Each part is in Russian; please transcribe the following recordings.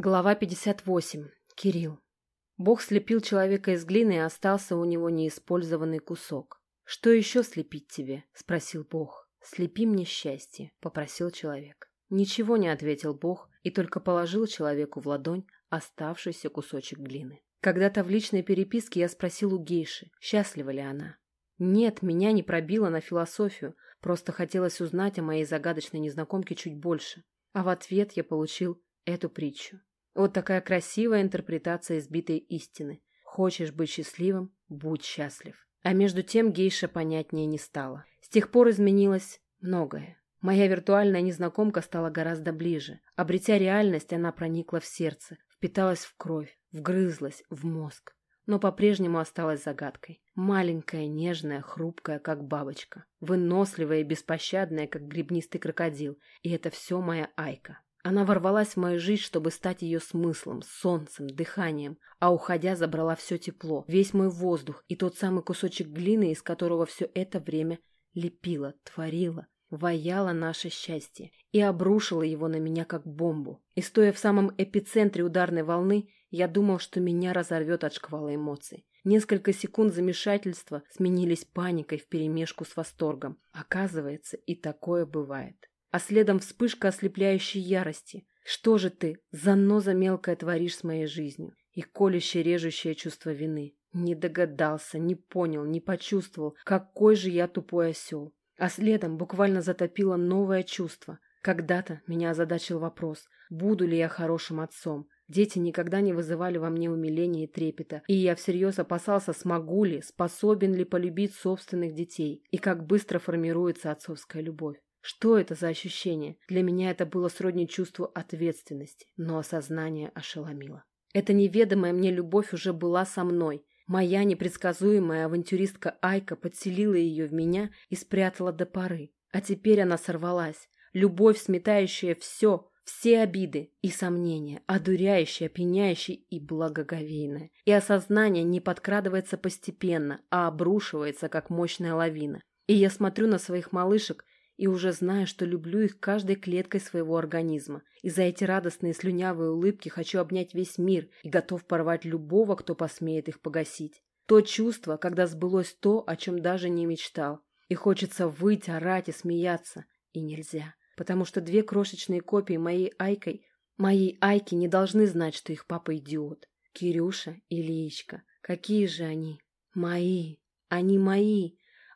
Глава 58. Кирилл. Бог слепил человека из глины, и остался у него неиспользованный кусок. «Что еще слепить тебе?» – спросил Бог. «Слепи мне счастье», – попросил человек. Ничего не ответил Бог и только положил человеку в ладонь оставшийся кусочек глины. Когда-то в личной переписке я спросил у гейши, счастлива ли она. Нет, меня не пробило на философию, просто хотелось узнать о моей загадочной незнакомке чуть больше. А в ответ я получил эту притчу. Вот такая красивая интерпретация избитой истины. Хочешь быть счастливым – будь счастлив. А между тем гейша понятнее не стало. С тех пор изменилось многое. Моя виртуальная незнакомка стала гораздо ближе. Обретя реальность, она проникла в сердце, впиталась в кровь, вгрызлась в мозг. Но по-прежнему осталась загадкой. Маленькая, нежная, хрупкая, как бабочка. Выносливая и беспощадная, как гребнистый крокодил. И это все моя Айка. Она ворвалась в мою жизнь, чтобы стать ее смыслом, солнцем, дыханием, а уходя забрала все тепло, весь мой воздух и тот самый кусочек глины, из которого все это время лепила, творила, ваяла наше счастье и обрушила его на меня как бомбу. И стоя в самом эпицентре ударной волны, я думал, что меня разорвет от шквала эмоций. Несколько секунд замешательства сменились паникой вперемешку с восторгом. Оказывается, и такое бывает а следом вспышка ослепляющей ярости. Что же ты, заноза мелкая, творишь с моей жизнью? И колющее режущее чувство вины. Не догадался, не понял, не почувствовал, какой же я тупой осел. А следом буквально затопило новое чувство. Когда-то меня озадачил вопрос, буду ли я хорошим отцом. Дети никогда не вызывали во мне умиления и трепета, и я всерьез опасался, смогу ли, способен ли полюбить собственных детей, и как быстро формируется отцовская любовь. Что это за ощущение? Для меня это было сродни чувству ответственности, но осознание ошеломило. Эта неведомая мне любовь уже была со мной. Моя непредсказуемая авантюристка Айка подселила ее в меня и спрятала до поры. А теперь она сорвалась. Любовь, сметающая все, все обиды и сомнения, одуряющая, опьяняющая и благоговейная. И осознание не подкрадывается постепенно, а обрушивается, как мощная лавина. И я смотрю на своих малышек и уже знаю, что люблю их каждой клеткой своего организма. И за эти радостные слюнявые улыбки хочу обнять весь мир и готов порвать любого, кто посмеет их погасить. То чувство, когда сбылось то, о чем даже не мечтал. И хочется выть, орать и смеяться. И нельзя. Потому что две крошечные копии моей Айкой, моей Айки не должны знать, что их папа идиот. Кирюша и Лиечка. Какие же они? Мои. Они мои.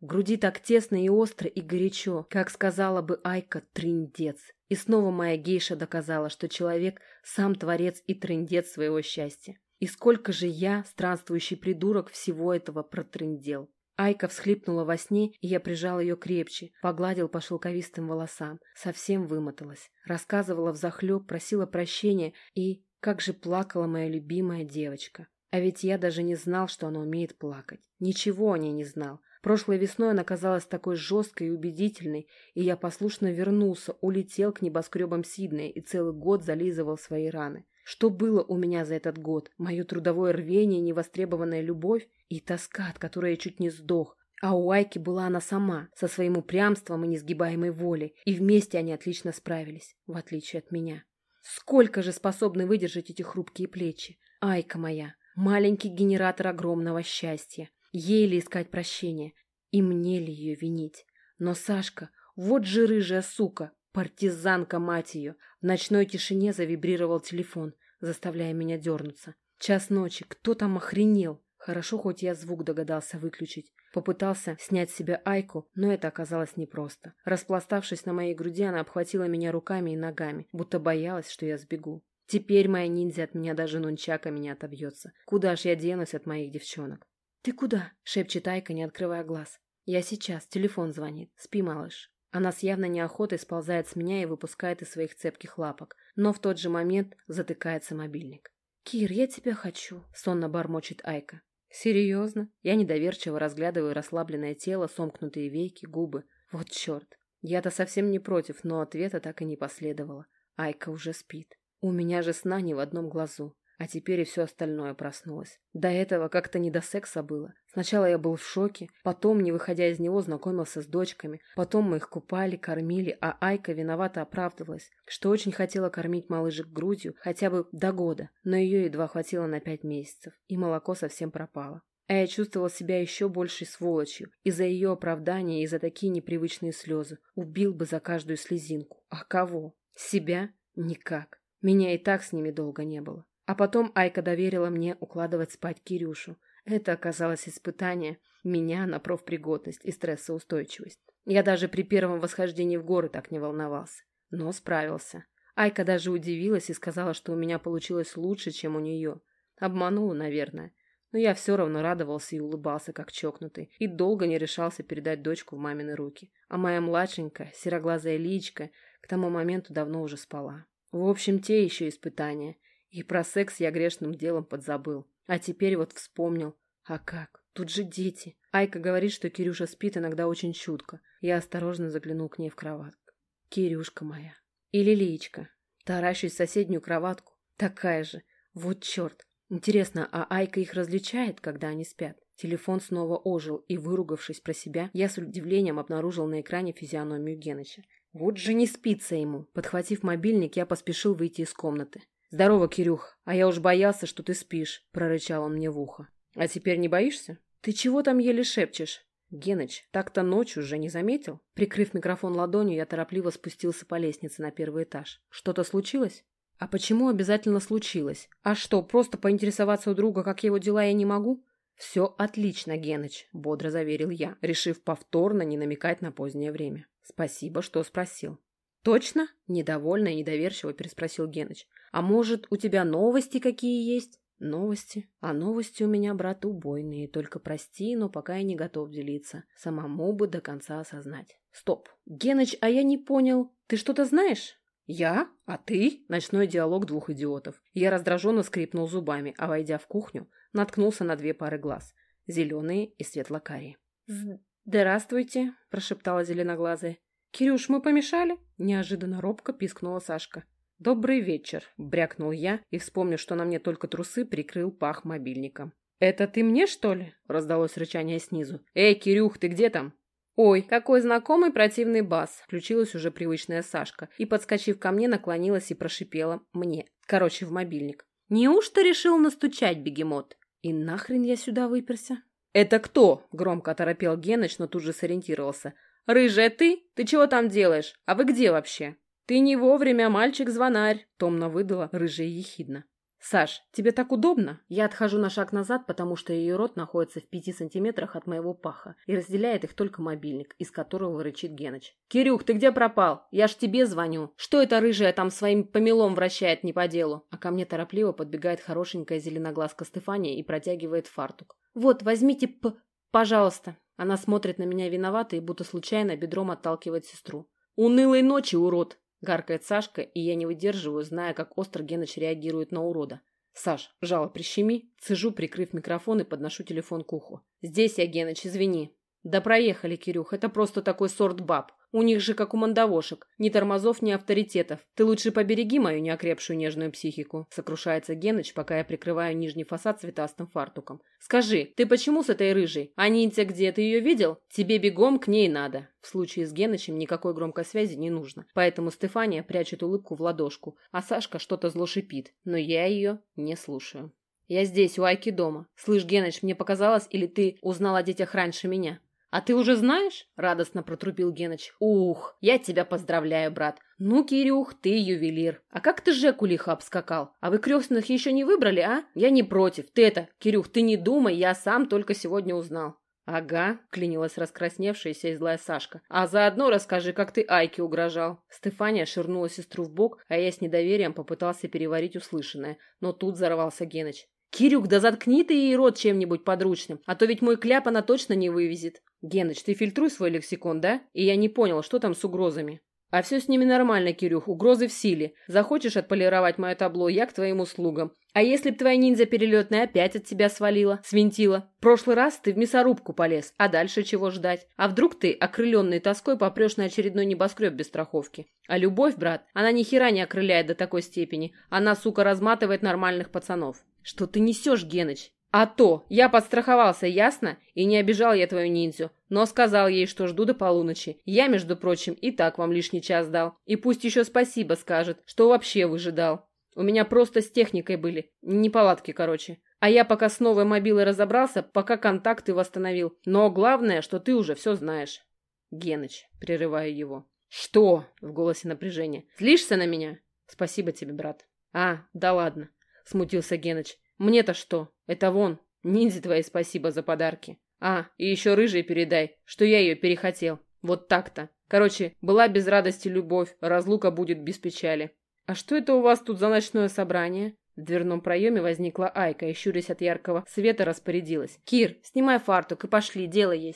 В груди так тесно и остро и горячо, как сказала бы Айка, трындец. И снова моя гейша доказала, что человек сам творец и трындец своего счастья. И сколько же я, странствующий придурок, всего этого протрындел. Айка всхлипнула во сне, и я прижал ее крепче, погладил по шелковистым волосам. Совсем вымоталась. Рассказывала взахлеб, просила прощения, и как же плакала моя любимая девочка. А ведь я даже не знал, что она умеет плакать. Ничего о ней не знал. Прошлой весной она казалась такой жесткой и убедительной, и я послушно вернулся, улетел к небоскребам Сиднея и целый год зализывал свои раны. Что было у меня за этот год? Мое трудовое рвение, невостребованная любовь и тоска, от которой я чуть не сдох. А у Айки была она сама, со своим упрямством и несгибаемой волей, и вместе они отлично справились, в отличие от меня. Сколько же способны выдержать эти хрупкие плечи? Айка моя, маленький генератор огромного счастья. Ей ли искать прощения? И мне ли ее винить? Но Сашка, вот же рыжая сука, партизанка мать ее. В ночной тишине завибрировал телефон, заставляя меня дернуться. Час ночи, кто там охренел? Хорошо, хоть я звук догадался выключить. Попытался снять с себя Айку, но это оказалось непросто. Распластавшись на моей груди, она обхватила меня руками и ногами, будто боялась, что я сбегу. Теперь моя ниндзя от меня даже нунчаками не отобьется. Куда ж я денусь от моих девчонок? «Ты куда?» — шепчет Айка, не открывая глаз. «Я сейчас. Телефон звонит. Спи, малыш». Она с явной неохотой сползает с меня и выпускает из своих цепких лапок, но в тот же момент затыкается мобильник. «Кир, я тебя хочу», — сонно бормочет Айка. «Серьезно?» Я недоверчиво разглядываю расслабленное тело, сомкнутые веки, губы. Вот черт. Я-то совсем не против, но ответа так и не последовало. Айка уже спит. У меня же сна не в одном глазу. А теперь и все остальное проснулось. До этого как-то не до секса было. Сначала я был в шоке, потом, не выходя из него, знакомился с дочками. Потом мы их купали, кормили, а Айка виновато оправдывалась, что очень хотела кормить малышек грудью хотя бы до года, но ее едва хватило на пять месяцев, и молоко совсем пропало. А я чувствовал себя еще большей сволочью. Из-за ее оправдания и за такие непривычные слезы. Убил бы за каждую слезинку. А кого? Себя? Никак. Меня и так с ними долго не было. А потом Айка доверила мне укладывать спать Кирюшу. Это оказалось испытание меня на профпригодность и стрессоустойчивость. Я даже при первом восхождении в горы так не волновался. Но справился. Айка даже удивилась и сказала, что у меня получилось лучше, чем у нее. Обманула, наверное. Но я все равно радовался и улыбался, как чокнутый, и долго не решался передать дочку в мамины руки. А моя младшенькая, сероглазая личка, к тому моменту давно уже спала. В общем, те еще испытания. И про секс я грешным делом подзабыл. А теперь вот вспомнил. А как? Тут же дети. Айка говорит, что Кирюша спит иногда очень чутко. Я осторожно заглянул к ней в кроватку. Кирюшка моя. И Лиличка. Таращусь в соседнюю кроватку. Такая же. Вот черт. Интересно, а Айка их различает, когда они спят? Телефон снова ожил, и, выругавшись про себя, я с удивлением обнаружил на экране физиономию Геныча. Вот же не спится ему. Подхватив мобильник, я поспешил выйти из комнаты. «Здорово, Кирюх, а я уж боялся, что ты спишь», — прорычал он мне в ухо. «А теперь не боишься? Ты чего там еле шепчешь?» «Геныч, так-то ночью уже не заметил?» Прикрыв микрофон ладонью, я торопливо спустился по лестнице на первый этаж. «Что-то случилось?» «А почему обязательно случилось? А что, просто поинтересоваться у друга, как его дела, я не могу?» «Все отлично, Геныч», — бодро заверил я, решив повторно не намекать на позднее время. «Спасибо, что спросил». «Точно?» – недовольно и недоверчиво переспросил Геныч. «А может, у тебя новости какие есть?» «Новости? А новости у меня, брат, убойные. Только прости, но пока я не готов делиться. Самому бы до конца осознать». «Стоп! Геныч, а я не понял. Ты что-то знаешь?» «Я? А ты?» – ночной диалог двух идиотов. Я раздраженно скрипнул зубами, а, войдя в кухню, наткнулся на две пары глаз – зеленые и светло-карие. «Здравствуйте», – прошептала зеленоглазая. «Кирюш, мы помешали?» – неожиданно робко пискнула Сашка. «Добрый вечер», – брякнул я и, вспомнив, что на мне только трусы, прикрыл пах мобильником. «Это ты мне, что ли?» – раздалось рычание снизу. «Эй, Кирюх, ты где там?» «Ой, какой знакомый противный бас!» Включилась уже привычная Сашка и, подскочив ко мне, наклонилась и прошипела мне. Короче, в мобильник. «Неужто решил настучать, бегемот?» «И нахрен я сюда выперся?» «Это кто?» – громко оторопел Геныч, но тут же сориентировался. «Рыжая ты? Ты чего там делаешь? А вы где вообще?» «Ты не вовремя, мальчик-звонарь», — томно выдала рыжая ехидна. «Саш, тебе так удобно?» Я отхожу на шаг назад, потому что ее рот находится в пяти сантиметрах от моего паха, и разделяет их только мобильник, из которого рычит Геныч. «Кирюх, ты где пропал? Я ж тебе звоню. Что эта рыжая там своим помелом вращает не по делу?» А ко мне торопливо подбегает хорошенькая зеленоглазка Стефания и протягивает фартук. «Вот, возьмите, п... пожалуйста». Она смотрит на меня виновато и будто случайно бедром отталкивает сестру. «Унылой ночи, урод!» — гаркает Сашка, и я не выдерживаю, зная, как остро Геныч реагирует на урода. «Саш, жало прищеми!» Цежу, прикрыв микрофон и подношу телефон к уху. «Здесь я, Геныч, извини!» «Да проехали, Кирюх, это просто такой сорт баб. У них же как у мандавошек. Ни тормозов, ни авторитетов. Ты лучше побереги мою неокрепшую нежную психику», — сокрушается Геныч, пока я прикрываю нижний фасад цветастым фартуком. «Скажи, ты почему с этой рыжей? А Нинтя где? Ты ее видел? Тебе бегом к ней надо». В случае с Генычем никакой громкой связи не нужно, поэтому Стефания прячет улыбку в ладошку, а Сашка что-то зло шипит, но я ее не слушаю. «Я здесь, у Айки дома. Слышь, Геныч, мне показалось, или ты узнал о детях раньше меня?» «А ты уже знаешь?» — радостно протрубил Геныч. «Ух, я тебя поздравляю, брат. Ну, Кирюх, ты ювелир. А как ты Жеку лихо обскакал? А вы крестных еще не выбрали, а? Я не против. Ты это, Кирюх, ты не думай, я сам только сегодня узнал». «Ага», — клянилась раскрасневшаяся и злая Сашка. «А заодно расскажи, как ты Айке угрожал». Стефания ширнула сестру в бок, а я с недоверием попытался переварить услышанное. Но тут взорвался Геныч. «Кирюк, да заткни ты ей рот чем-нибудь подручным, а то ведь мой кляп она точно не вывезет». «Геныч, ты фильтруй свой лексикон, да? И я не понял, что там с угрозами?» А все с ними нормально, Кирюх, угрозы в силе. Захочешь отполировать мое табло, я к твоим услугам. А если б твоя ниндзя перелетная опять от тебя свалила, свинтила? Прошлый раз ты в мясорубку полез, а дальше чего ждать? А вдруг ты, окрыленный тоской, попрешь на очередной небоскреб без страховки? А любовь, брат, она ни хера не окрыляет до такой степени. Она, сука, разматывает нормальных пацанов. Что ты несешь, Геныч? А то, я подстраховался, ясно? И не обижал я твою ниндзю, но сказал ей, что жду до полуночи. Я, между прочим, и так вам лишний час дал. И пусть еще спасибо скажет, что вообще выжидал. У меня просто с техникой были. Неполадки, короче. А я пока с новой мобилой разобрался, пока контакты восстановил. Но главное, что ты уже все знаешь. Геныч, прерываю его. Что? В голосе напряжение. Злишься на меня? Спасибо тебе, брат. А, да ладно. Смутился Геныч. Мне-то что? Это вон, ниндзя твои спасибо за подарки. А, и еще рыжей передай, что я ее перехотел. Вот так-то. Короче, была без радости любовь, разлука будет без печали. А что это у вас тут за ночное собрание? В дверном проеме возникла Айка и, щурясь от яркого света, распорядилась. «Кир, снимай фартук и пошли, дело есть».